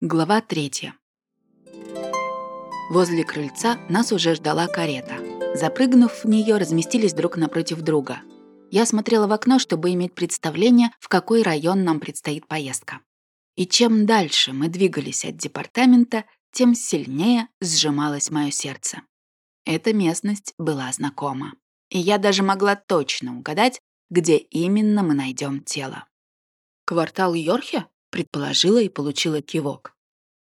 Глава третья. Возле крыльца нас уже ждала карета. Запрыгнув в нее, разместились друг напротив друга. Я смотрела в окно, чтобы иметь представление, в какой район нам предстоит поездка. И чем дальше мы двигались от департамента, тем сильнее сжималось мое сердце. Эта местность была знакома. И я даже могла точно угадать, где именно мы найдем тело. «Квартал Йорхе?» Предположила и получила кивок.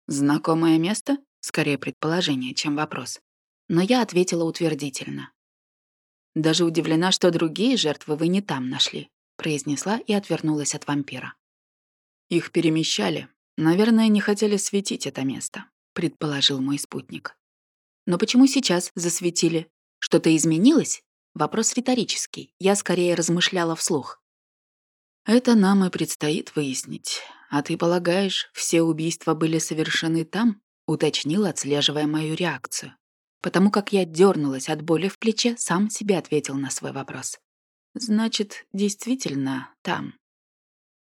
Знакомое место? Скорее предположение, чем вопрос. Но я ответила утвердительно. Даже удивлена, что другие жертвы вы не там нашли, произнесла и отвернулась от вампира. Их перемещали. Наверное, не хотели светить это место, предположил мой спутник. Но почему сейчас засветили? Что-то изменилось? Вопрос риторический. Я скорее размышляла вслух. Это нам и предстоит выяснить. «А ты полагаешь, все убийства были совершены там?» — уточнил, отслеживая мою реакцию. Потому как я дернулась от боли в плече, сам себе ответил на свой вопрос. «Значит, действительно там».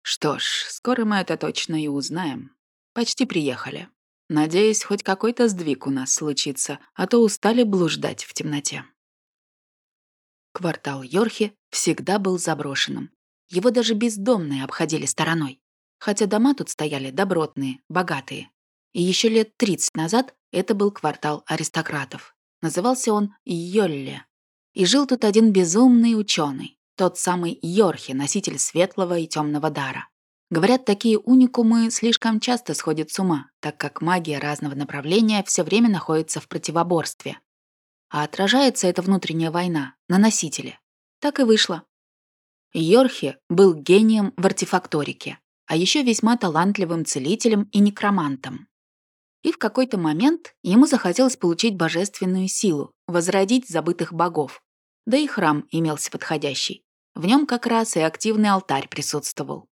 Что ж, скоро мы это точно и узнаем. Почти приехали. Надеюсь, хоть какой-то сдвиг у нас случится, а то устали блуждать в темноте. Квартал Йорхи всегда был заброшенным. Его даже бездомные обходили стороной хотя дома тут стояли добротные, богатые. И еще лет 30 назад это был квартал аристократов. Назывался он Йолле. И жил тут один безумный ученый, тот самый Йорхи, носитель светлого и темного дара. Говорят, такие уникумы слишком часто сходят с ума, так как магия разного направления все время находится в противоборстве. А отражается эта внутренняя война на носителе. Так и вышло. Йорхи был гением в артефакторике а еще весьма талантливым целителем и некромантом. И в какой-то момент ему захотелось получить божественную силу, возродить забытых богов. Да и храм имелся подходящий. В нем как раз и активный алтарь присутствовал.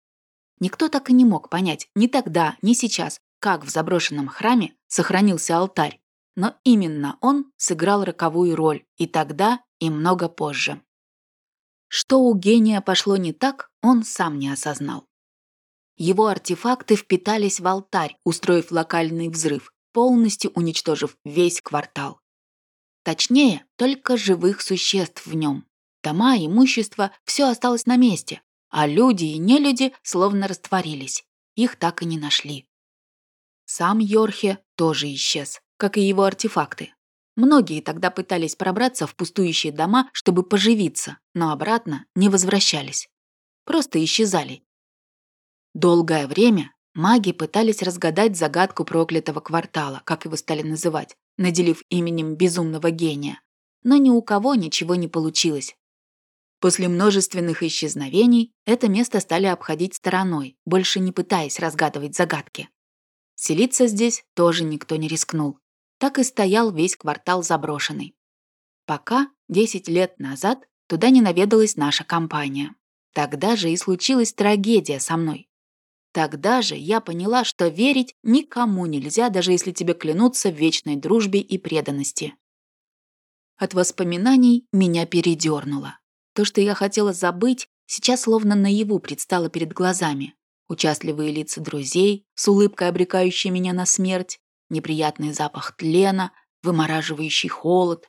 Никто так и не мог понять ни тогда, ни сейчас, как в заброшенном храме сохранился алтарь. Но именно он сыграл роковую роль и тогда, и много позже. Что у гения пошло не так, он сам не осознал. Его артефакты впитались в алтарь, устроив локальный взрыв, полностью уничтожив весь квартал. Точнее, только живых существ в нем. Дома, имущество – все осталось на месте, а люди и нелюди словно растворились. Их так и не нашли. Сам Йорхе тоже исчез, как и его артефакты. Многие тогда пытались пробраться в пустующие дома, чтобы поживиться, но обратно не возвращались. Просто исчезали, Долгое время маги пытались разгадать загадку проклятого квартала, как его стали называть, наделив именем безумного гения. Но ни у кого ничего не получилось. После множественных исчезновений это место стали обходить стороной, больше не пытаясь разгадывать загадки. Селиться здесь тоже никто не рискнул. Так и стоял весь квартал заброшенный. Пока, 10 лет назад, туда не наведалась наша компания. Тогда же и случилась трагедия со мной. Тогда же я поняла, что верить никому нельзя, даже если тебе клянутся в вечной дружбе и преданности. От воспоминаний меня передернуло. То, что я хотела забыть, сейчас словно наяву предстало перед глазами. Участливые лица друзей, с улыбкой обрекающей меня на смерть, неприятный запах тлена, вымораживающий холод.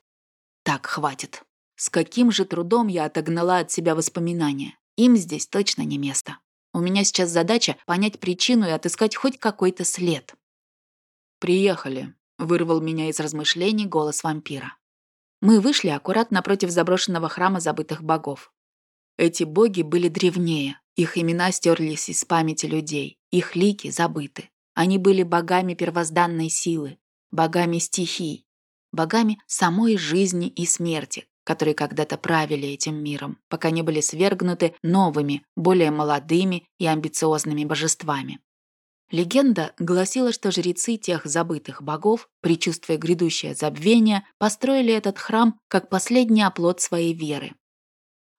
Так, хватит. С каким же трудом я отогнала от себя воспоминания. Им здесь точно не место. У меня сейчас задача понять причину и отыскать хоть какой-то след. «Приехали», — вырвал меня из размышлений голос вампира. Мы вышли аккуратно напротив заброшенного храма забытых богов. Эти боги были древнее, их имена стерлись из памяти людей, их лики забыты. Они были богами первозданной силы, богами стихий, богами самой жизни и смерти, которые когда-то правили этим миром, пока не были свергнуты новыми, более молодыми и амбициозными божествами. Легенда гласила, что жрецы тех забытых богов, предчувствуя грядущее забвение, построили этот храм как последний оплот своей веры.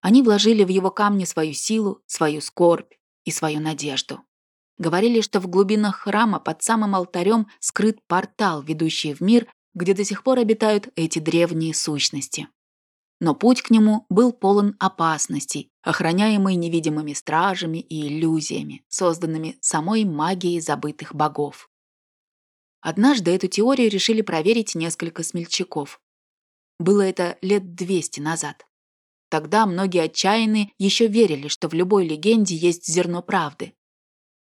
Они вложили в его камни свою силу, свою скорбь и свою надежду. Говорили, что в глубинах храма под самым алтарем скрыт портал, ведущий в мир, где до сих пор обитают эти древние сущности но путь к нему был полон опасностей, охраняемый невидимыми стражами и иллюзиями, созданными самой магией забытых богов. Однажды эту теорию решили проверить несколько смельчаков. Было это лет 200 назад. Тогда многие отчаянные еще верили, что в любой легенде есть зерно правды.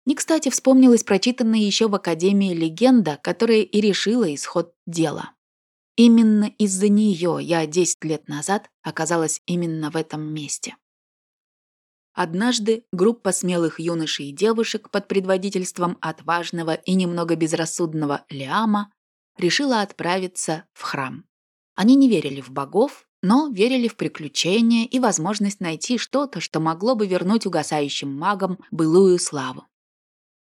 Не кстати вспомнилась прочитанная еще в Академии легенда, которая и решила исход дела. Именно из-за нее я 10 лет назад оказалась именно в этом месте. Однажды группа смелых юношей и девушек под предводительством отважного и немного безрассудного Лиама решила отправиться в храм. Они не верили в богов, но верили в приключения и возможность найти что-то, что могло бы вернуть угасающим магам былую славу.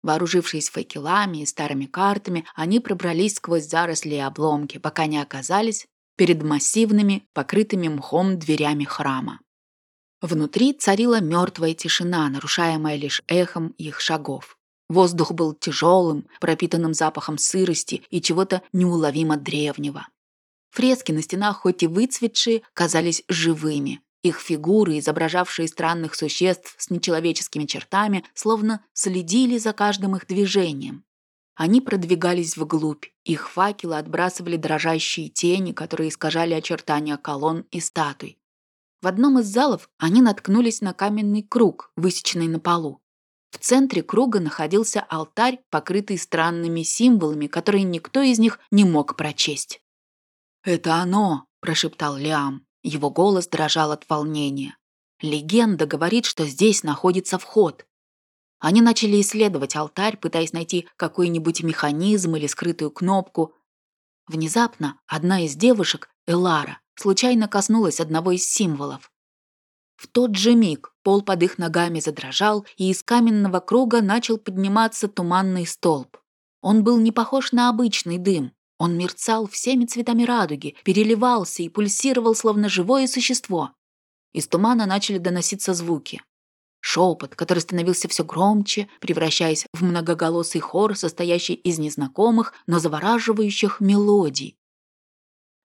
Вооружившись факелами и старыми картами, они пробрались сквозь заросли и обломки, пока не оказались перед массивными, покрытыми мхом дверями храма. Внутри царила мертвая тишина, нарушаемая лишь эхом их шагов. Воздух был тяжелым, пропитанным запахом сырости и чего-то неуловимо древнего. Фрески на стенах, хоть и выцветшие, казались живыми, их фигуры, изображавшие странных существ с нечеловеческими чертами, словно следили за каждым их движением. Они продвигались вглубь, их факелы отбрасывали дрожащие тени, которые искажали очертания колонн и статуй. В одном из залов они наткнулись на каменный круг, высеченный на полу. В центре круга находился алтарь, покрытый странными символами, которые никто из них не мог прочесть. «Это оно!» – прошептал Лиам. Его голос дрожал от волнения. Легенда говорит, что здесь находится вход. Они начали исследовать алтарь, пытаясь найти какой-нибудь механизм или скрытую кнопку. Внезапно одна из девушек, Элара, случайно коснулась одного из символов. В тот же миг пол под их ногами задрожал, и из каменного круга начал подниматься туманный столб. Он был не похож на обычный дым. Он мерцал всеми цветами радуги, переливался и пульсировал, словно живое существо. Из тумана начали доноситься звуки. Шепот, который становился все громче, превращаясь в многоголосый хор, состоящий из незнакомых, но завораживающих мелодий.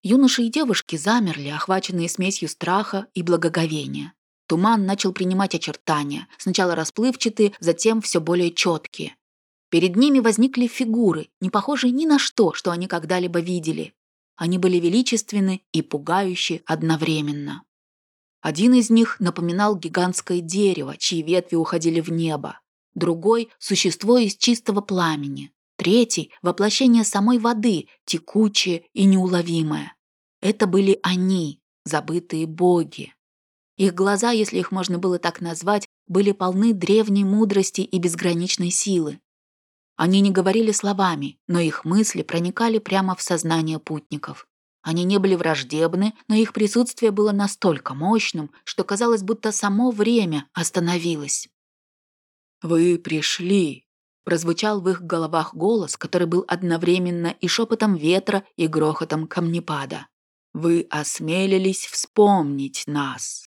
Юноши и девушки замерли, охваченные смесью страха и благоговения. Туман начал принимать очертания, сначала расплывчатые, затем все более четкие. Перед ними возникли фигуры, не похожие ни на что, что они когда-либо видели. Они были величественны и пугающие одновременно. Один из них напоминал гигантское дерево, чьи ветви уходили в небо. Другой – существо из чистого пламени. Третий – воплощение самой воды, текучее и неуловимое. Это были они, забытые боги. Их глаза, если их можно было так назвать, были полны древней мудрости и безграничной силы. Они не говорили словами, но их мысли проникали прямо в сознание путников. Они не были враждебны, но их присутствие было настолько мощным, что казалось, будто само время остановилось. «Вы пришли», — прозвучал в их головах голос, который был одновременно и шепотом ветра, и грохотом камнепада. «Вы осмелились вспомнить нас».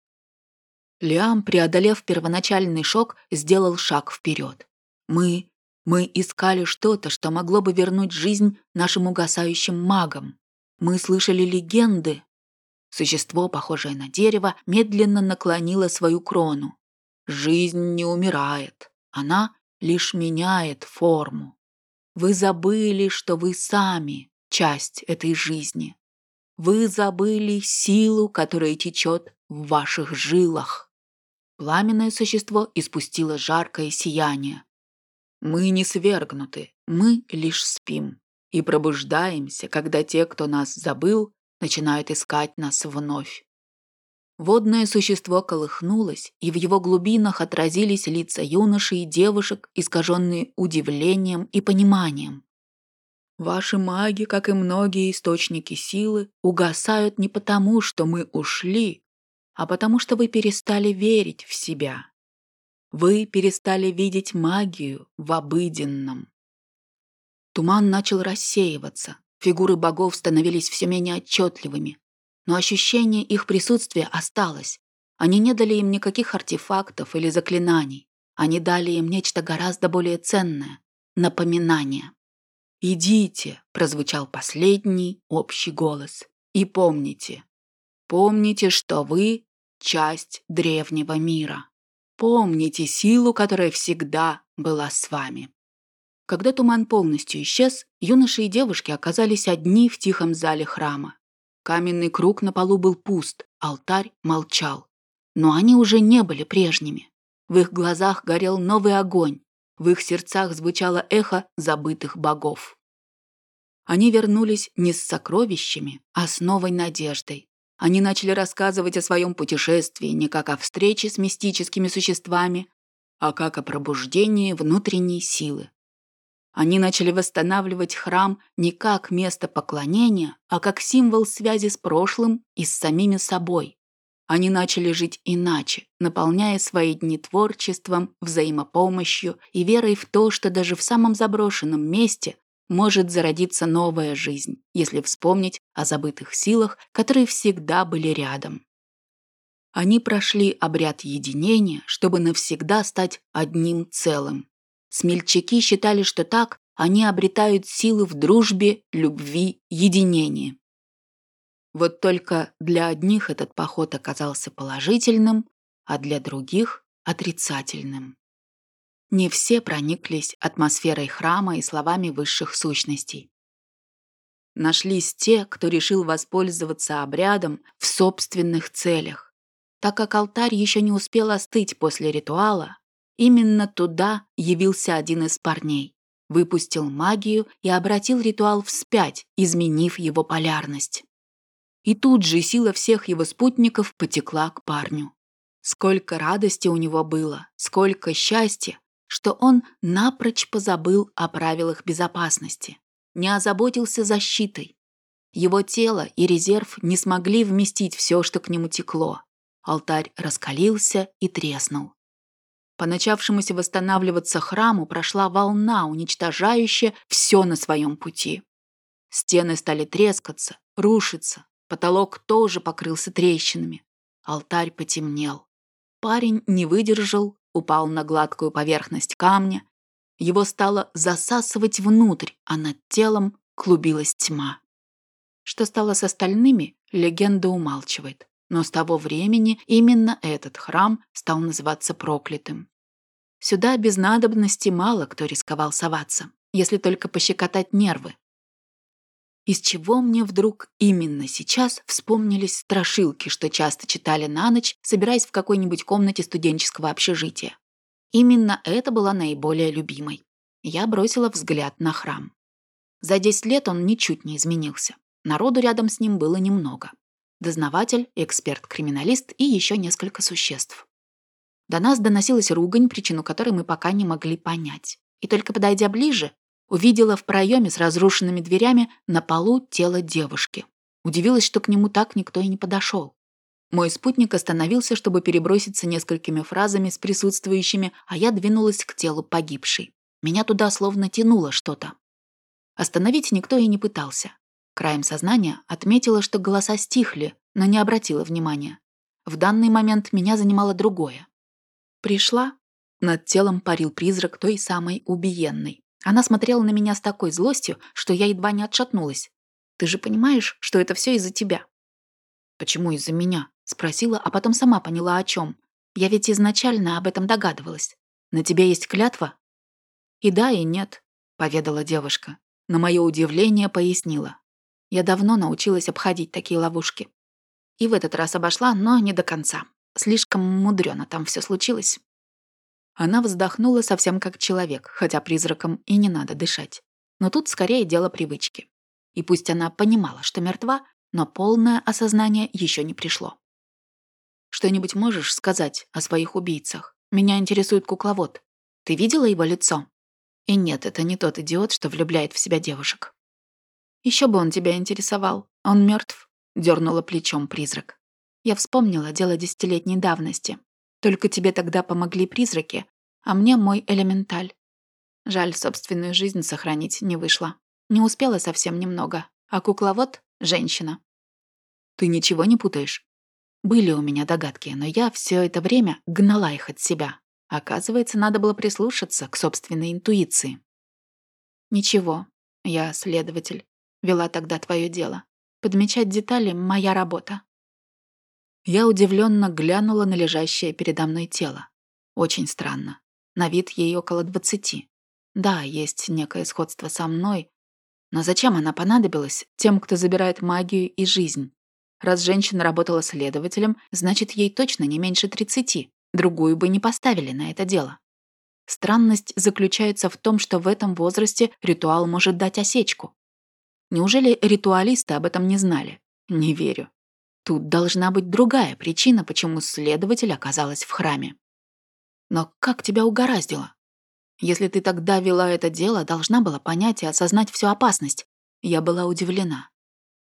Лиам, преодолев первоначальный шок, сделал шаг вперед. «Мы мы искали что-то, что могло бы вернуть жизнь нашим угасающим магам. Мы слышали легенды. Существо, похожее на дерево, медленно наклонило свою крону. Жизнь не умирает, она лишь меняет форму. Вы забыли, что вы сами часть этой жизни. Вы забыли силу, которая течет в ваших жилах. Пламенное существо испустило жаркое сияние. Мы не свергнуты, мы лишь спим и пробуждаемся, когда те, кто нас забыл, начинают искать нас вновь. Водное существо колыхнулось, и в его глубинах отразились лица юношей и девушек, искаженные удивлением и пониманием. Ваши маги, как и многие источники силы, угасают не потому, что мы ушли, а потому что вы перестали верить в себя. Вы перестали видеть магию в обыденном. Туман начал рассеиваться, фигуры богов становились все менее отчетливыми, но ощущение их присутствия осталось. Они не дали им никаких артефактов или заклинаний. Они дали им нечто гораздо более ценное — напоминание. «Идите», — прозвучал последний общий голос, — «и помните, помните, что вы — часть древнего мира». Помните силу, которая всегда была с вами. Когда туман полностью исчез, юноши и девушки оказались одни в тихом зале храма. Каменный круг на полу был пуст, алтарь молчал. Но они уже не были прежними. В их глазах горел новый огонь, в их сердцах звучало эхо забытых богов. Они вернулись не с сокровищами, а с новой надеждой. Они начали рассказывать о своем путешествии не как о встрече с мистическими существами, а как о пробуждении внутренней силы. Они начали восстанавливать храм не как место поклонения, а как символ связи с прошлым и с самими собой. Они начали жить иначе, наполняя свои дни творчеством, взаимопомощью и верой в то, что даже в самом заброшенном месте может зародиться новая жизнь, если вспомнить о забытых силах, которые всегда были рядом. Они прошли обряд единения, чтобы навсегда стать одним целым. Смельчаки считали, что так они обретают силы в дружбе, любви, единении. Вот только для одних этот поход оказался положительным, а для других – отрицательным. Не все прониклись атмосферой храма и словами высших сущностей. Нашлись те, кто решил воспользоваться обрядом в собственных целях. Так как алтарь еще не успел остыть после ритуала, Именно туда явился один из парней, выпустил магию и обратил ритуал вспять, изменив его полярность. И тут же сила всех его спутников потекла к парню. Сколько радости у него было, сколько счастья, что он напрочь позабыл о правилах безопасности, не озаботился защитой. Его тело и резерв не смогли вместить все, что к нему текло. Алтарь раскалился и треснул. По начавшемуся восстанавливаться храму прошла волна, уничтожающая все на своем пути. Стены стали трескаться, рушиться, потолок тоже покрылся трещинами. Алтарь потемнел. Парень не выдержал, упал на гладкую поверхность камня. Его стало засасывать внутрь, а над телом клубилась тьма. Что стало с остальными, легенда умалчивает. Но с того времени именно этот храм стал называться проклятым. Сюда без надобности мало кто рисковал соваться, если только пощекотать нервы. Из чего мне вдруг именно сейчас вспомнились страшилки, что часто читали на ночь, собираясь в какой-нибудь комнате студенческого общежития. Именно это была наиболее любимой. Я бросила взгляд на храм. За 10 лет он ничуть не изменился. Народу рядом с ним было немного. Дознаватель, эксперт-криминалист и еще несколько существ. До нас доносилась ругань, причину которой мы пока не могли понять. И только подойдя ближе, увидела в проеме с разрушенными дверями на полу тело девушки. Удивилась, что к нему так никто и не подошел. Мой спутник остановился, чтобы переброситься несколькими фразами с присутствующими, а я двинулась к телу погибшей. Меня туда словно тянуло что-то. Остановить никто и не пытался. Краем сознания отметила, что голоса стихли, но не обратила внимания. В данный момент меня занимало другое. Пришла. Над телом парил призрак той самой убиенной. Она смотрела на меня с такой злостью, что я едва не отшатнулась. «Ты же понимаешь, что это все из-за тебя?» «Почему из-за меня?» — спросила, а потом сама поняла, о чем. «Я ведь изначально об этом догадывалась. На тебе есть клятва?» «И да, и нет», — поведала девушка. На мое удивление пояснила. Я давно научилась обходить такие ловушки. И в этот раз обошла, но не до конца. Слишком мудрено там все случилось. Она вздохнула совсем как человек, хотя призраком и не надо дышать. Но тут скорее дело привычки. И пусть она понимала, что мертва, но полное осознание еще не пришло. «Что-нибудь можешь сказать о своих убийцах? Меня интересует кукловод. Ты видела его лицо?» И нет, это не тот идиот, что влюбляет в себя девушек. Еще бы он тебя интересовал. Он мертв, дернула плечом призрак. Я вспомнила дело десятилетней давности. Только тебе тогда помогли призраки, а мне мой элементаль. Жаль, собственную жизнь сохранить не вышло. Не успела совсем немного. А кукловод — женщина. Ты ничего не путаешь? Были у меня догадки, но я все это время гнала их от себя. Оказывается, надо было прислушаться к собственной интуиции. Ничего, я следователь. Вела тогда твое дело. Подмечать детали — моя работа. Я удивленно глянула на лежащее передо мной тело. Очень странно. На вид ей около двадцати. Да, есть некое сходство со мной, но зачем она понадобилась тем, кто забирает магию и жизнь? Раз женщина работала следователем, значит, ей точно не меньше 30. Другую бы не поставили на это дело. Странность заключается в том, что в этом возрасте ритуал может дать осечку. Неужели ритуалисты об этом не знали? Не верю. Тут должна быть другая причина, почему следователь оказалась в храме. Но как тебя угораздило? Если ты тогда вела это дело, должна была понять и осознать всю опасность. Я была удивлена.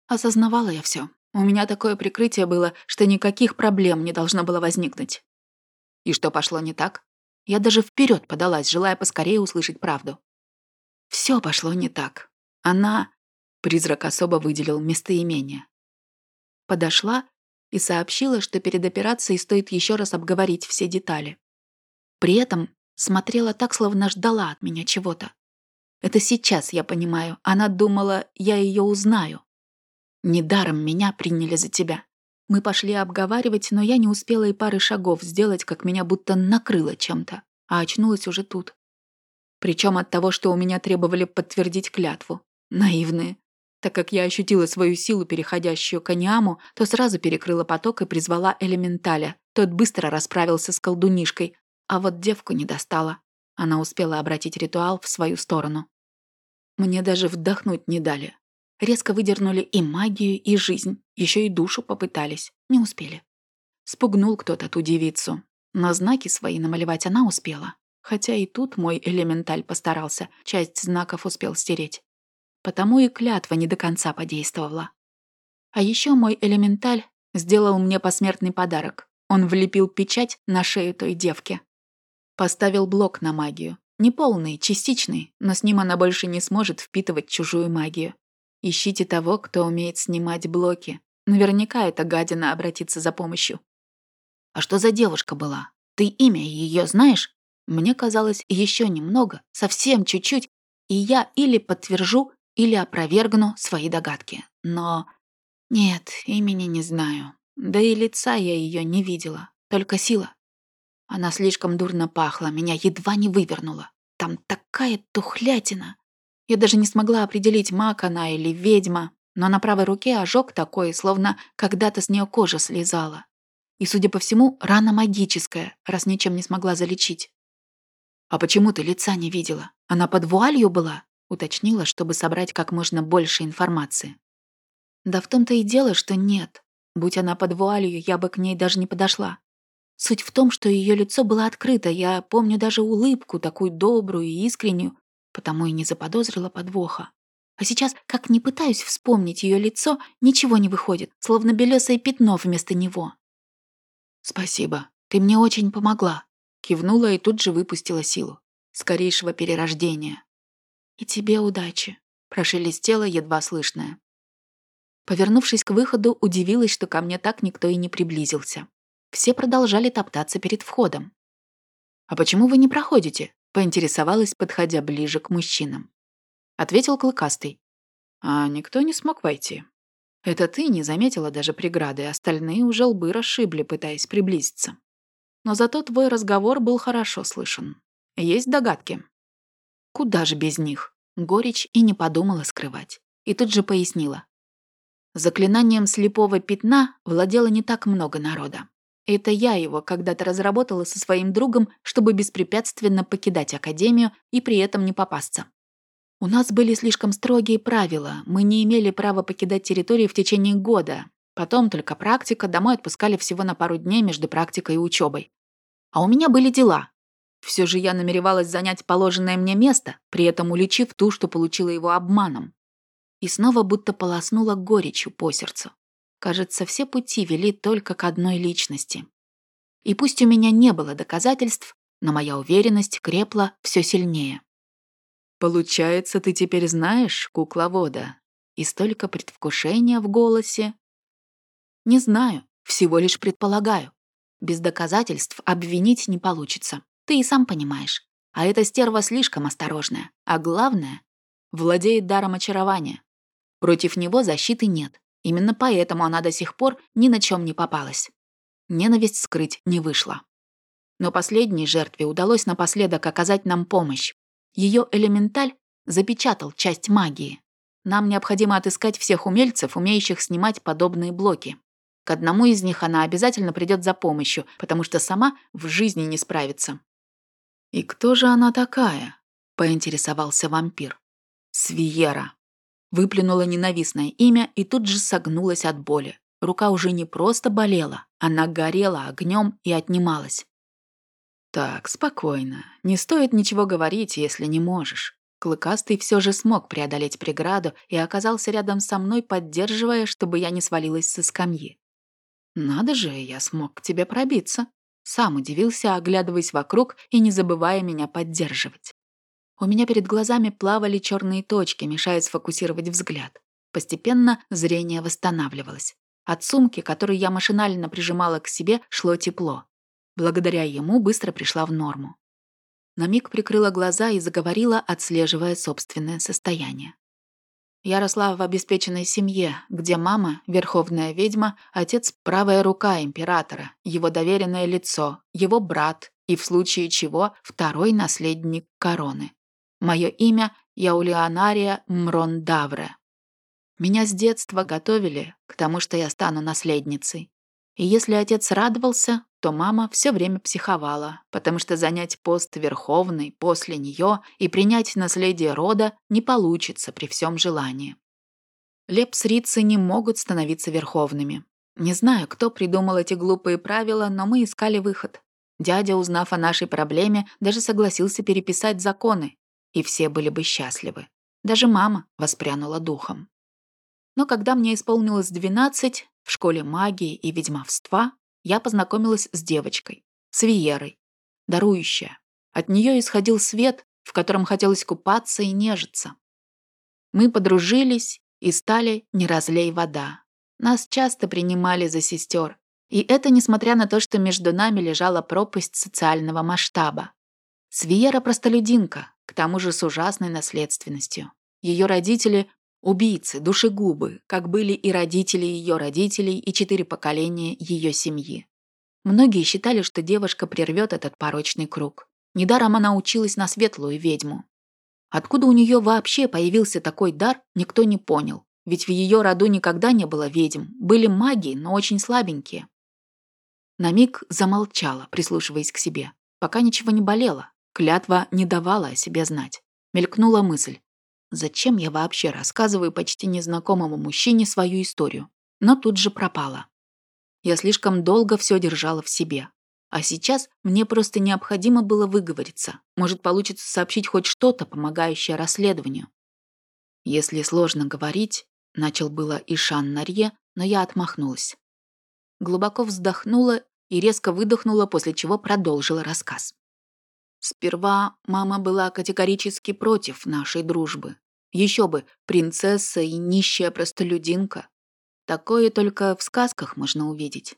Осознавала я все. У меня такое прикрытие было, что никаких проблем не должно было возникнуть. И что пошло не так? Я даже вперед подалась, желая поскорее услышать правду. Все пошло не так. Она... Призрак особо выделил местоимение. Подошла и сообщила, что перед операцией стоит еще раз обговорить все детали. При этом смотрела так, словно ждала от меня чего-то. Это сейчас я понимаю. Она думала, я ее узнаю. Недаром меня приняли за тебя. Мы пошли обговаривать, но я не успела и пары шагов сделать, как меня будто накрыло чем-то, а очнулась уже тут. Причем от того, что у меня требовали подтвердить клятву. Наивные. Так как я ощутила свою силу, переходящую к Аниаму, то сразу перекрыла поток и призвала элементаля. Тот быстро расправился с колдунишкой, а вот девку не достала. Она успела обратить ритуал в свою сторону. Мне даже вдохнуть не дали. Резко выдернули и магию, и жизнь. Еще и душу попытались. Не успели. Спугнул кто-то ту девицу. Но знаки свои намалевать она успела. Хотя и тут мой элементаль постарался. Часть знаков успел стереть. Потому и клятва не до конца подействовала. А еще мой элементаль сделал мне посмертный подарок. Он влепил печать на шею той девки. Поставил блок на магию. Не полный, частичный, но с ним она больше не сможет впитывать чужую магию. Ищите того, кто умеет снимать блоки. Наверняка эта гадина обратится за помощью. А что за девушка была? Ты имя ее знаешь? Мне казалось, еще немного, совсем чуть-чуть, и я или подтвержу, или опровергну свои догадки. Но... Нет, имени не знаю. Да и лица я ее не видела. Только сила. Она слишком дурно пахла, меня едва не вывернула. Там такая тухлятина. Я даже не смогла определить, маг она или ведьма, но на правой руке ожог такой, словно когда-то с нее кожа слезала. И, судя по всему, рана магическая, раз ничем не смогла залечить. «А почему ты лица не видела? Она под вуалью была?» Уточнила, чтобы собрать как можно больше информации. Да в том-то и дело, что нет. Будь она под вуалью, я бы к ней даже не подошла. Суть в том, что ее лицо было открыто, я помню даже улыбку, такую добрую и искреннюю, потому и не заподозрила подвоха. А сейчас, как не пытаюсь вспомнить ее лицо, ничего не выходит, словно белесое пятно вместо него. «Спасибо, ты мне очень помогла», — кивнула и тут же выпустила силу. Скорейшего перерождения. «И тебе удачи», — прошелестело едва слышное. Повернувшись к выходу, удивилась, что ко мне так никто и не приблизился. Все продолжали топтаться перед входом. «А почему вы не проходите?» Поинтересовалась, подходя ближе к мужчинам. Ответил Клыкастый. А никто не смог войти. Это ты не заметила даже преграды, остальные уже лбы расшибли, пытаясь приблизиться. Но зато твой разговор был хорошо слышен. Есть догадки? Куда же без них? Горечь и не подумала скрывать. И тут же пояснила. Заклинанием слепого пятна владело не так много народа. Это я его когда-то разработала со своим другом, чтобы беспрепятственно покидать академию и при этом не попасться. У нас были слишком строгие правила, мы не имели права покидать территорию в течение года. Потом только практика, домой отпускали всего на пару дней между практикой и учебой. А у меня были дела. Все же я намеревалась занять положенное мне место, при этом уличив ту, что получила его обманом. И снова будто полоснула горечью по сердцу. Кажется, все пути вели только к одной личности. И пусть у меня не было доказательств, но моя уверенность крепла все сильнее. «Получается, ты теперь знаешь, кукловода?» И столько предвкушения в голосе. «Не знаю, всего лишь предполагаю. Без доказательств обвинить не получится. Ты и сам понимаешь. А эта стерва слишком осторожная. А главное, владеет даром очарования. Против него защиты нет. Именно поэтому она до сих пор ни на чем не попалась. Ненависть скрыть не вышло. Но последней жертве удалось напоследок оказать нам помощь. Ее элементаль запечатал часть магии. Нам необходимо отыскать всех умельцев, умеющих снимать подобные блоки. К одному из них она обязательно придет за помощью, потому что сама в жизни не справится. «И кто же она такая?» — поинтересовался вампир. «Свиера». Выплюнула ненавистное имя и тут же согнулась от боли. Рука уже не просто болела, она горела огнем и отнималась. «Так, спокойно. Не стоит ничего говорить, если не можешь». Клыкастый все же смог преодолеть преграду и оказался рядом со мной, поддерживая, чтобы я не свалилась со скамьи. «Надо же, я смог к тебе пробиться». Сам удивился, оглядываясь вокруг и не забывая меня поддерживать. У меня перед глазами плавали черные точки, мешая сфокусировать взгляд. Постепенно зрение восстанавливалось. От сумки, которую я машинально прижимала к себе, шло тепло. Благодаря ему быстро пришла в норму. На миг прикрыла глаза и заговорила, отслеживая собственное состояние. Я росла в обеспеченной семье, где мама — верховная ведьма, отец — правая рука императора, его доверенное лицо, его брат и, в случае чего, второй наследник короны. Мое имя — Яулианария Мрондавре. Меня с детства готовили к тому, что я стану наследницей. И если отец радовался, то мама все время психовала, потому что занять пост верховный после нее и принять наследие рода не получится при всем желании. Лепсрицы не могут становиться верховными. Не знаю, кто придумал эти глупые правила, но мы искали выход. Дядя, узнав о нашей проблеме, даже согласился переписать законы, и все были бы счастливы. Даже мама воспрянула духом. Но когда мне исполнилось 12, в школе магии и ведьмовства я познакомилась с девочкой, с Виерой, дарующая. От нее исходил свет, в котором хотелось купаться и нежиться. Мы подружились и стали «не разлей вода». Нас часто принимали за сестер, и это несмотря на то, что между нами лежала пропасть социального масштаба. Свиера простолюдинка, к тому же с ужасной наследственностью. Ее родители Убийцы, душегубы, как были и родители ее родителей, и четыре поколения ее семьи. Многие считали, что девушка прервет этот порочный круг. Недаром она училась на светлую ведьму. Откуда у нее вообще появился такой дар, никто не понял. Ведь в ее роду никогда не было ведьм. Были маги, но очень слабенькие. На миг замолчала, прислушиваясь к себе. Пока ничего не болело. Клятва не давала о себе знать. Мелькнула мысль. Зачем я вообще рассказываю почти незнакомому мужчине свою историю? Но тут же пропала. Я слишком долго все держала в себе. А сейчас мне просто необходимо было выговориться. Может, получится сообщить хоть что-то, помогающее расследованию. Если сложно говорить, начал было Ишан Нарье, но я отмахнулась. Глубоко вздохнула и резко выдохнула, после чего продолжила рассказ. Сперва мама была категорически против нашей дружбы. Еще бы, принцесса и нищая простолюдинка. Такое только в сказках можно увидеть.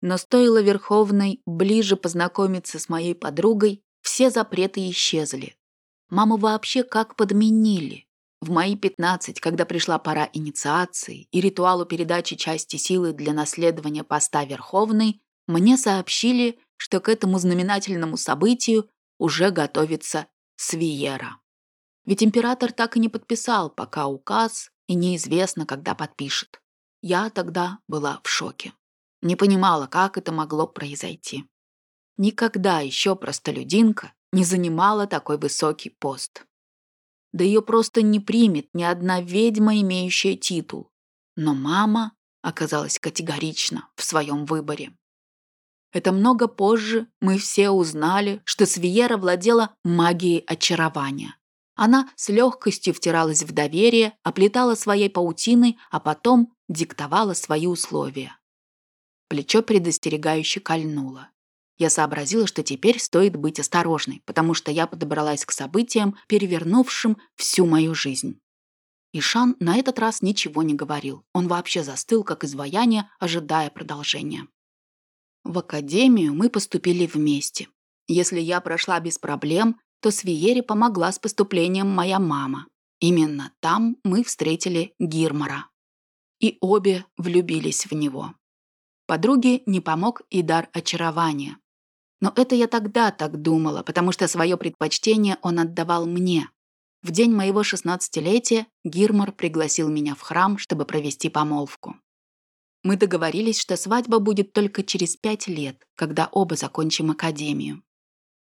Но стоило Верховной ближе познакомиться с моей подругой, все запреты исчезли. Маму вообще как подменили. В мои 15, когда пришла пора инициации и ритуалу передачи части силы для наследования поста Верховной, мне сообщили, что к этому знаменательному событию уже готовится Свиера. Ведь император так и не подписал пока указ, и неизвестно, когда подпишет. Я тогда была в шоке. Не понимала, как это могло произойти. Никогда еще простолюдинка не занимала такой высокий пост. Да ее просто не примет ни одна ведьма, имеющая титул. Но мама оказалась категорична в своем выборе. Это много позже мы все узнали, что Свиера владела магией очарования. Она с легкостью втиралась в доверие, оплетала своей паутиной, а потом диктовала свои условия. Плечо предостерегающе кольнуло. Я сообразила, что теперь стоит быть осторожной, потому что я подобралась к событиям, перевернувшим всю мою жизнь. Ишан на этот раз ничего не говорил. Он вообще застыл, как изваяние, ожидая продолжения. В академию мы поступили вместе. Если я прошла без проблем, то Свиере помогла с поступлением моя мама. Именно там мы встретили Гирмара. И обе влюбились в него. Подруге не помог и дар очарования. Но это я тогда так думала, потому что свое предпочтение он отдавал мне. В день моего шестнадцатилетия Гирмор пригласил меня в храм, чтобы провести помолвку. Мы договорились, что свадьба будет только через пять лет, когда оба закончим академию.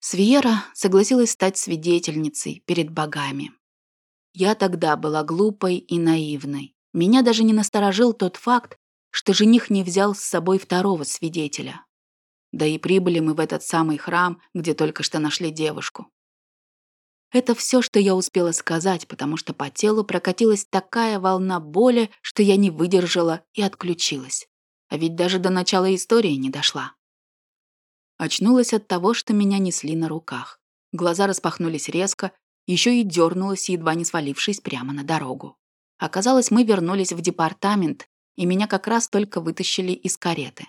Свиера согласилась стать свидетельницей перед богами. Я тогда была глупой и наивной. Меня даже не насторожил тот факт, что жених не взял с собой второго свидетеля. Да и прибыли мы в этот самый храм, где только что нашли девушку. Это все, что я успела сказать, потому что по телу прокатилась такая волна боли, что я не выдержала и отключилась. А ведь даже до начала истории не дошла. Очнулась от того, что меня несли на руках. Глаза распахнулись резко, еще и дернулась, едва не свалившись прямо на дорогу. Оказалось, мы вернулись в департамент, и меня как раз только вытащили из кареты.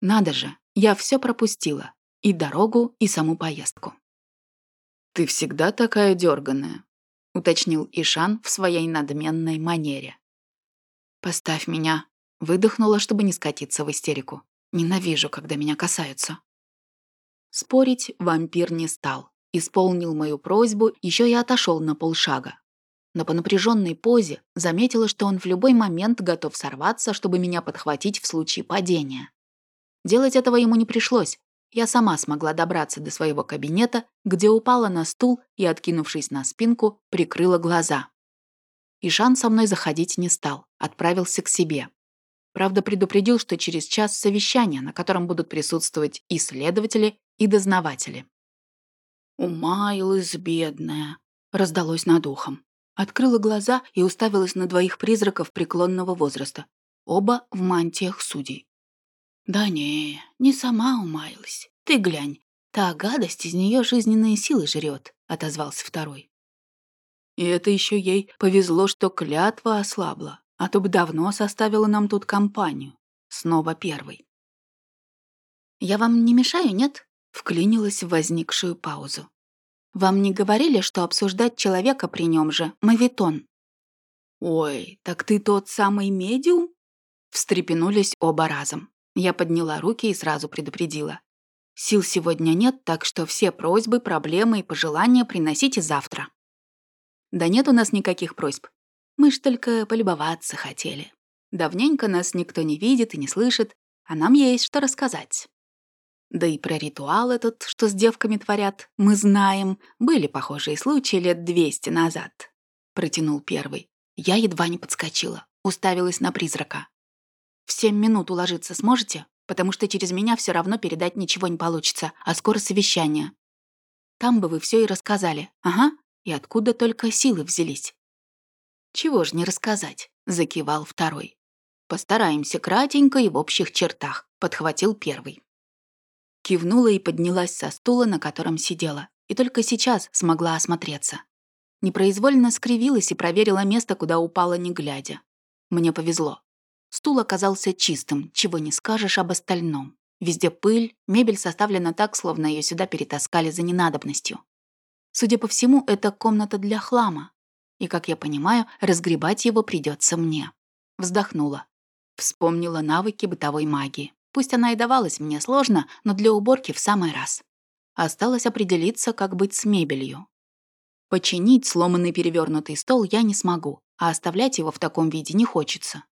Надо же, я все пропустила. И дорогу, и саму поездку. «Ты всегда такая дерганая», — уточнил Ишан в своей надменной манере. «Поставь меня», — выдохнула, чтобы не скатиться в истерику. «Ненавижу, когда меня касаются». Спорить вампир не стал. Исполнил мою просьбу, еще и отошел на полшага. Но по напряженной позе заметила, что он в любой момент готов сорваться, чтобы меня подхватить в случае падения. Делать этого ему не пришлось, я сама смогла добраться до своего кабинета, где упала на стул и, откинувшись на спинку, прикрыла глаза. Ишан со мной заходить не стал, отправился к себе. Правда, предупредил, что через час совещание, на котором будут присутствовать и следователи, и дознаватели. «Умаялась бедная», — раздалось над ухом. Открыла глаза и уставилась на двоих призраков преклонного возраста, оба в мантиях судей. «Да не, не сама умаялась. Ты глянь, та гадость из нее жизненные силы жрет», — отозвался второй. И это еще ей повезло, что клятва ослабла, а то бы давно составила нам тут компанию. Снова первый. «Я вам не мешаю, нет?» — вклинилась в возникшую паузу. «Вам не говорили, что обсуждать человека при нем же — мавитон?» «Ой, так ты тот самый медиум?» Встрепенулись оба разом. Я подняла руки и сразу предупредила. Сил сегодня нет, так что все просьбы, проблемы и пожелания приносите завтра. Да нет у нас никаких просьб. Мы ж только полюбоваться хотели. Давненько нас никто не видит и не слышит, а нам есть что рассказать. Да и про ритуал этот, что с девками творят, мы знаем. Были похожие случаи лет двести назад. Протянул первый. Я едва не подскочила, уставилась на призрака. В семь минут уложиться сможете? Потому что через меня все равно передать ничего не получится, а скоро совещание. Там бы вы все и рассказали. Ага, и откуда только силы взялись. Чего ж не рассказать, закивал второй. Постараемся кратенько и в общих чертах, подхватил первый. Кивнула и поднялась со стула, на котором сидела, и только сейчас смогла осмотреться. Непроизвольно скривилась и проверила место, куда упала, не глядя. Мне повезло. Стул оказался чистым, чего не скажешь об остальном. Везде пыль, мебель составлена так, словно ее сюда перетаскали за ненадобностью. Судя по всему, это комната для хлама. И, как я понимаю, разгребать его придется мне. Вздохнула. Вспомнила навыки бытовой магии. Пусть она и давалась мне сложно, но для уборки в самый раз. Осталось определиться, как быть с мебелью. Починить сломанный перевернутый стол я не смогу, а оставлять его в таком виде не хочется.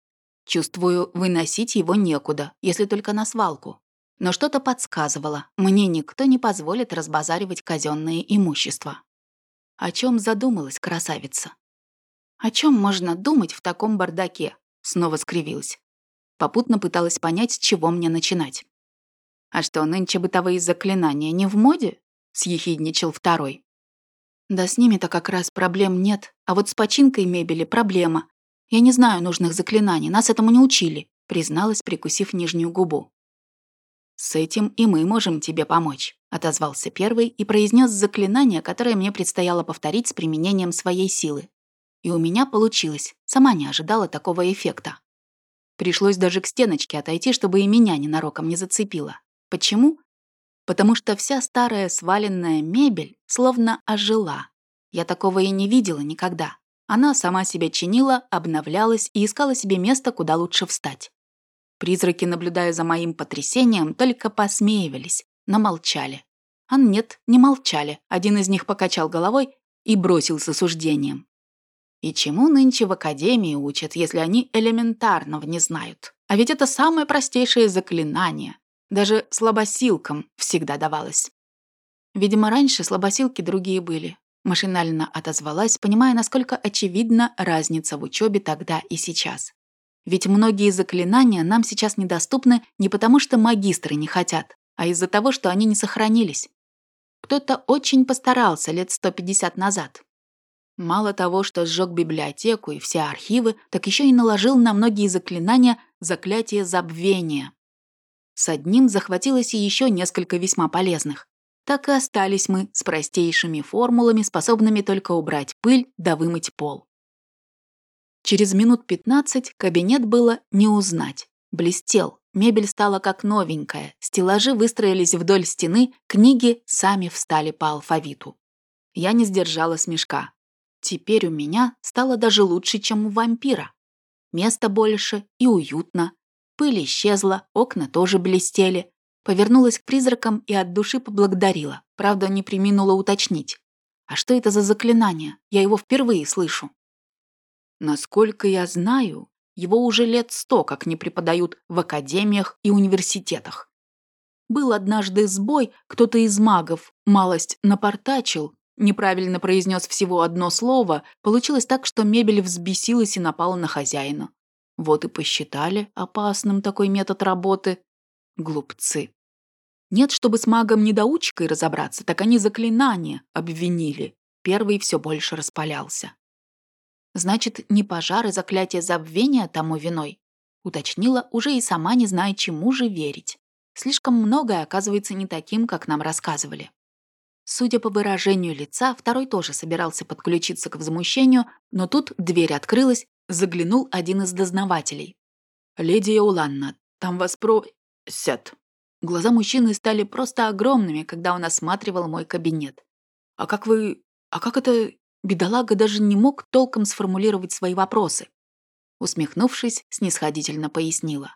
Чувствую, выносить его некуда, если только на свалку. Но что-то подсказывало, мне никто не позволит разбазаривать казенное имущество. О чем задумалась красавица? О чем можно думать в таком бардаке? Снова скривилась. Попутно пыталась понять, с чего мне начинать. «А что, нынче бытовые заклинания не в моде?» — съехидничал второй. «Да с ними-то как раз проблем нет, а вот с починкой мебели проблема. «Я не знаю нужных заклинаний, нас этому не учили», призналась, прикусив нижнюю губу. «С этим и мы можем тебе помочь», — отозвался первый и произнес заклинание, которое мне предстояло повторить с применением своей силы. И у меня получилось, сама не ожидала такого эффекта. Пришлось даже к стеночке отойти, чтобы и меня ненароком не зацепило. Почему? Потому что вся старая сваленная мебель словно ожила. Я такого и не видела никогда. Она сама себя чинила, обновлялась и искала себе место, куда лучше встать. Призраки, наблюдая за моим потрясением, только посмеивались, но молчали, А нет, не молчали. Один из них покачал головой и бросил с осуждением. И чему нынче в академии учат, если они элементарного не знают? А ведь это самое простейшее заклинание. Даже слабосилкам всегда давалось. Видимо, раньше слабосилки другие были. Машинально отозвалась, понимая, насколько очевидна разница в учебе тогда и сейчас. Ведь многие заклинания нам сейчас недоступны не потому, что магистры не хотят, а из-за того, что они не сохранились. Кто-то очень постарался лет 150 назад. Мало того, что сжег библиотеку и все архивы, так еще и наложил на многие заклинания заклятие забвения. С одним захватилось и еще несколько весьма полезных. Так и остались мы с простейшими формулами, способными только убрать пыль да вымыть пол. Через минут 15 кабинет было не узнать. Блестел, мебель стала как новенькая, стеллажи выстроились вдоль стены, книги сами встали по алфавиту. Я не сдержала смешка. Теперь у меня стало даже лучше, чем у вампира. Места больше и уютно. Пыль исчезла, окна тоже блестели. Повернулась к призракам и от души поблагодарила. Правда, не приминула уточнить. А что это за заклинание? Я его впервые слышу. Насколько я знаю, его уже лет сто как не преподают в академиях и университетах. Был однажды сбой, кто-то из магов малость напортачил, неправильно произнес всего одно слово, получилось так, что мебель взбесилась и напала на хозяина. Вот и посчитали опасным такой метод работы. Глупцы. Нет, чтобы с магом-недоучкой разобраться, так они заклинания обвинили. Первый все больше распалялся. Значит, не пожар и заклятие забвения тому виной? Уточнила, уже и сама не зная, чему же верить. Слишком многое оказывается не таким, как нам рассказывали. Судя по выражению лица, второй тоже собирался подключиться к возмущению, но тут дверь открылась, заглянул один из дознавателей. «Леди Иоланна, там вас просят». Глаза мужчины стали просто огромными, когда он осматривал мой кабинет. «А как вы... А как это...» Бедолага даже не мог толком сформулировать свои вопросы. Усмехнувшись, снисходительно пояснила.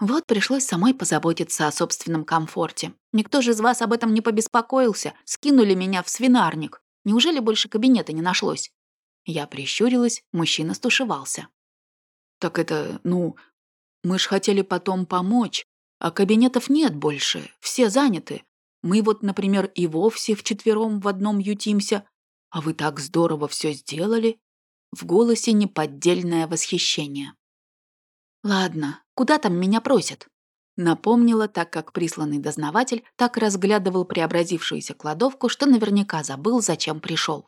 Вот пришлось самой позаботиться о собственном комфорте. Никто же из вас об этом не побеспокоился. Скинули меня в свинарник. Неужели больше кабинета не нашлось? Я прищурилась, мужчина стушевался. Так это, ну, мы ж хотели потом помочь, а кабинетов нет больше, все заняты. Мы вот, например, и вовсе вчетвером в одном ютимся. А вы так здорово все сделали. В голосе неподдельное восхищение. Ладно, куда там меня просят? Напомнила, так как присланный дознаватель так разглядывал преобразившуюся кладовку, что наверняка забыл, зачем пришел.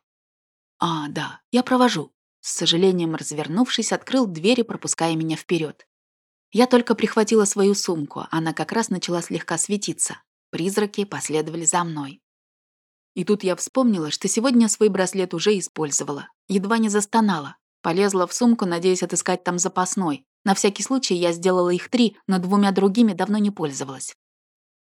«А, да, я провожу». С сожалением развернувшись, открыл дверь пропуская меня вперед. Я только прихватила свою сумку, она как раз начала слегка светиться. Призраки последовали за мной. И тут я вспомнила, что сегодня свой браслет уже использовала. Едва не застонала. Полезла в сумку, надеясь отыскать там запасной. На всякий случай я сделала их три, но двумя другими давно не пользовалась.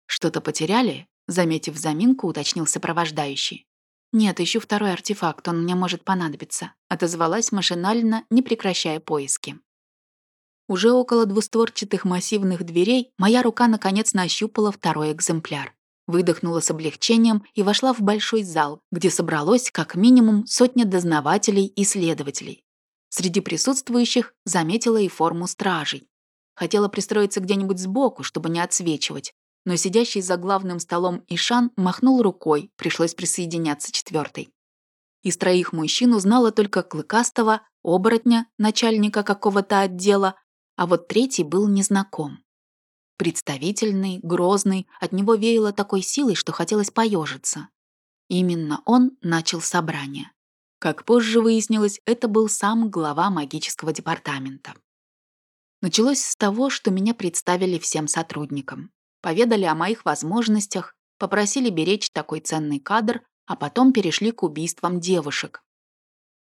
«Что-то потеряли?» Заметив заминку, уточнил сопровождающий. «Нет, ищу второй артефакт, он мне может понадобиться», отозвалась машинально, не прекращая поиски. Уже около двустворчатых массивных дверей моя рука наконец нащупала второй экземпляр. Выдохнула с облегчением и вошла в большой зал, где собралось как минимум сотня дознавателей и следователей. Среди присутствующих заметила и форму стражей. Хотела пристроиться где-нибудь сбоку, чтобы не отсвечивать, но сидящий за главным столом Ишан махнул рукой, пришлось присоединяться четвертой. Из троих мужчин узнала только Клыкастого, оборотня, начальника какого-то отдела, а вот третий был незнаком. Представительный, грозный, от него веяло такой силой, что хотелось поежиться. Именно он начал собрание. Как позже выяснилось, это был сам глава магического департамента. Началось с того, что меня представили всем сотрудникам. Поведали о моих возможностях, попросили беречь такой ценный кадр, а потом перешли к убийствам девушек.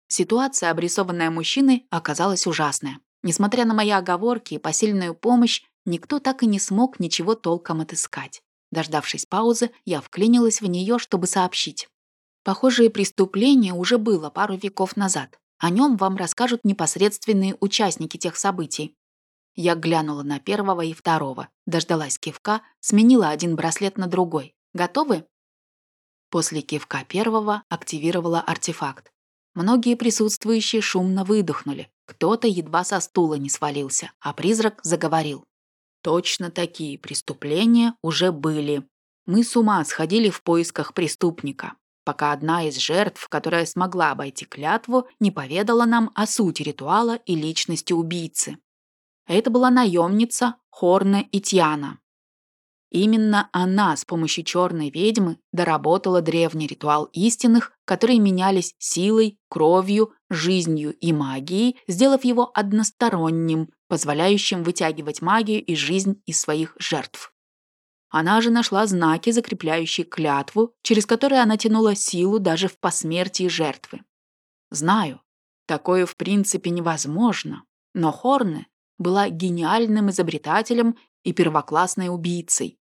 Ситуация, обрисованная мужчиной, оказалась ужасная. Несмотря на мои оговорки и посильную помощь, никто так и не смог ничего толком отыскать. Дождавшись паузы, я вклинилась в нее, чтобы сообщить. Похожее преступление уже было пару веков назад. О нем вам расскажут непосредственные участники тех событий. Я глянула на первого и второго, дождалась кивка, сменила один браслет на другой. Готовы? После кивка первого активировала артефакт. Многие присутствующие шумно выдохнули. Кто-то едва со стула не свалился, а призрак заговорил. Точно такие преступления уже были. Мы с ума сходили в поисках преступника, пока одна из жертв, которая смогла обойти клятву, не поведала нам о сути ритуала и личности убийцы. Это была наемница Хорна Итьяна. Именно она с помощью черной ведьмы доработала древний ритуал истинных, которые менялись силой, кровью, жизнью и магией, сделав его односторонним, позволяющим вытягивать магию и жизнь из своих жертв. Она же нашла знаки, закрепляющие клятву, через которые она тянула силу даже в посмертии жертвы. Знаю, такое в принципе невозможно, но Хорне была гениальным изобретателем и первоклассной убийцей.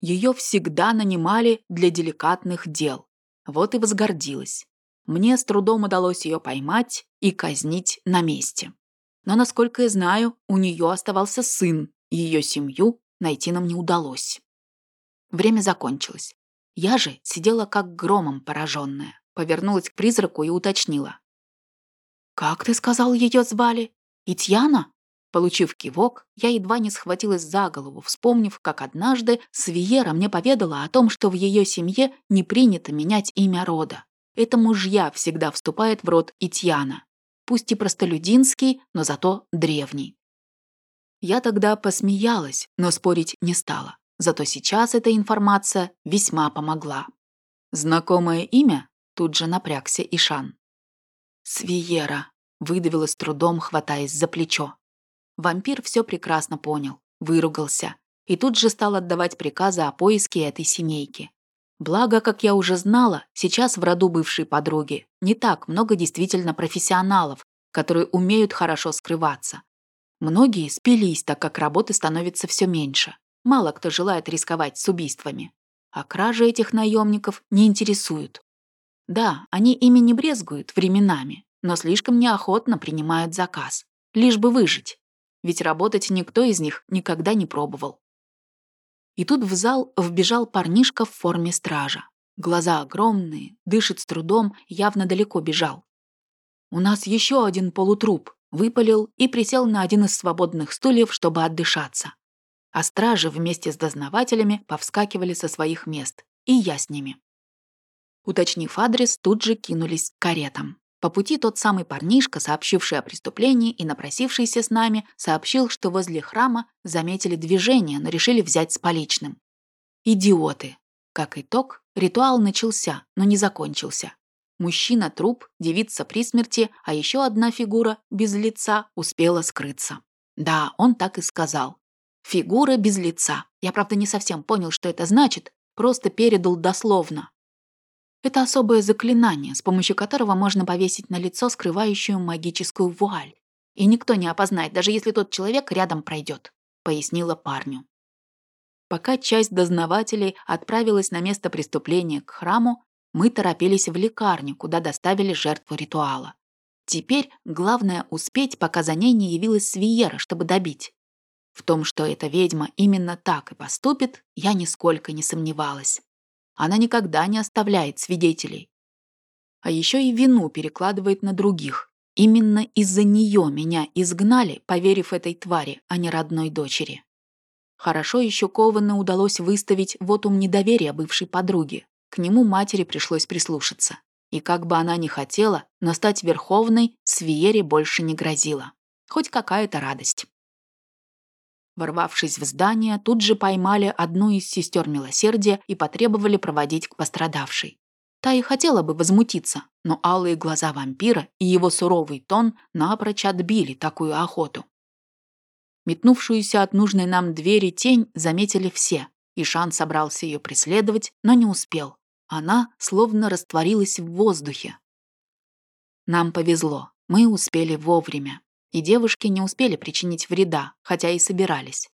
Ее всегда нанимали для деликатных дел. Вот и возгордилась. Мне с трудом удалось ее поймать и казнить на месте. Но, насколько я знаю, у нее оставался сын, ее семью найти нам не удалось. Время закончилось. Я же сидела как громом пораженная, повернулась к призраку и уточнила. «Как ты сказал, ее звали? Итьяна?» Получив кивок, я едва не схватилась за голову, вспомнив, как однажды Свиера мне поведала о том, что в ее семье не принято менять имя рода. Это мужья всегда вступает в род Итьяна. Пусть и простолюдинский, но зато древний. Я тогда посмеялась, но спорить не стала. Зато сейчас эта информация весьма помогла. Знакомое имя тут же напрягся Ишан. «Свиера», — выдавила с трудом, хватаясь за плечо. Вампир все прекрасно понял, выругался и тут же стал отдавать приказы о поиске этой семейки. Благо, как я уже знала, сейчас в роду бывшей подруги не так много действительно профессионалов, которые умеют хорошо скрываться. Многие спились, так как работы становится все меньше. Мало кто желает рисковать с убийствами. А кражи этих наемников не интересуют. Да, они ими не брезгуют временами, но слишком неохотно принимают заказ. Лишь бы выжить ведь работать никто из них никогда не пробовал. И тут в зал вбежал парнишка в форме стража. Глаза огромные, дышит с трудом, явно далеко бежал. «У нас еще один полутруп», выпалил и присел на один из свободных стульев, чтобы отдышаться. А стражи вместе с дознавателями повскакивали со своих мест, и я с ними. Уточнив адрес, тут же кинулись к каретам. По пути тот самый парнишка, сообщивший о преступлении и напросившийся с нами, сообщил, что возле храма заметили движение, но решили взять с поличным. Идиоты. Как итог, ритуал начался, но не закончился. Мужчина – труп, девица при смерти, а еще одна фигура, без лица, успела скрыться. Да, он так и сказал. Фигура без лица. Я, правда, не совсем понял, что это значит, просто передал дословно. Это особое заклинание, с помощью которого можно повесить на лицо скрывающую магическую вуаль. И никто не опознает, даже если тот человек рядом пройдет, пояснила парню. Пока часть дознавателей отправилась на место преступления к храму, мы торопились в лекарню, куда доставили жертву ритуала. Теперь главное успеть, пока за ней не явилась Свиера, чтобы добить. В том, что эта ведьма именно так и поступит, я нисколько не сомневалась. Она никогда не оставляет свидетелей. А еще и вину перекладывает на других. Именно из-за нее меня изгнали, поверив этой твари, а не родной дочери. Хорошо еще Ковану удалось выставить вот ум недоверия бывшей подруги. К нему матери пришлось прислушаться. И как бы она ни хотела, но стать верховной Свиере больше не грозила. Хоть какая-то радость. Ворвавшись в здание, тут же поймали одну из сестер милосердия и потребовали проводить к пострадавшей. Та и хотела бы возмутиться, но алые глаза вампира и его суровый тон напрочь отбили такую охоту. Метнувшуюся от нужной нам двери тень заметили все, и Шан собрался ее преследовать, но не успел. Она словно растворилась в воздухе. Нам повезло, мы успели вовремя и девушки не успели причинить вреда, хотя и собирались.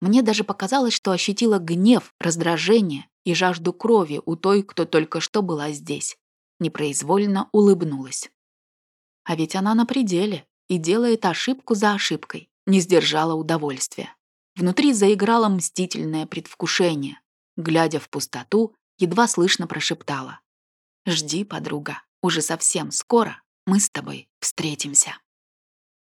Мне даже показалось, что ощутила гнев, раздражение и жажду крови у той, кто только что была здесь. Непроизвольно улыбнулась. А ведь она на пределе и делает ошибку за ошибкой, не сдержала удовольствия. Внутри заиграло мстительное предвкушение. Глядя в пустоту, едва слышно прошептала. «Жди, подруга, уже совсем скоро мы с тобой встретимся».